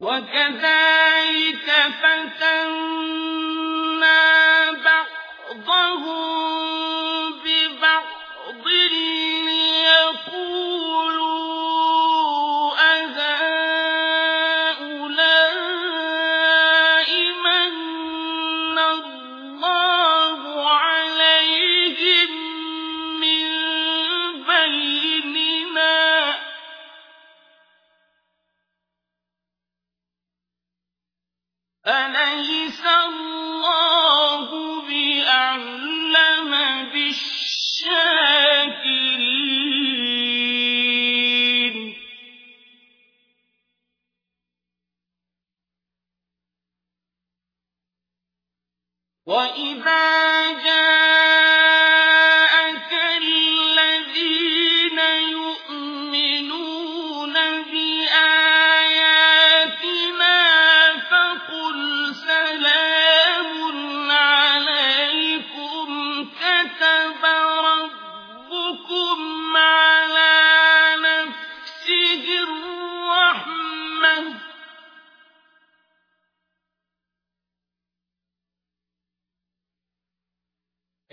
وكذلك فتنا بعضهم أليس الله بأعلم بالشاكرين؟ وإذا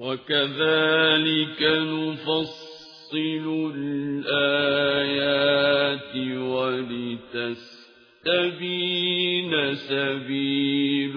وكذلك نفصل الآيات ولتستبين سبيل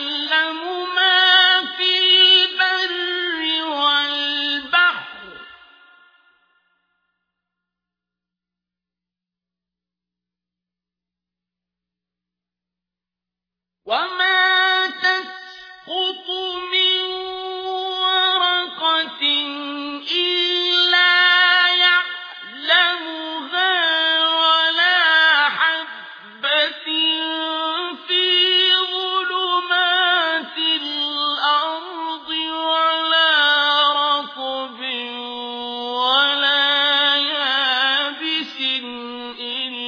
يعلمون الْمُؤْمِنِينَ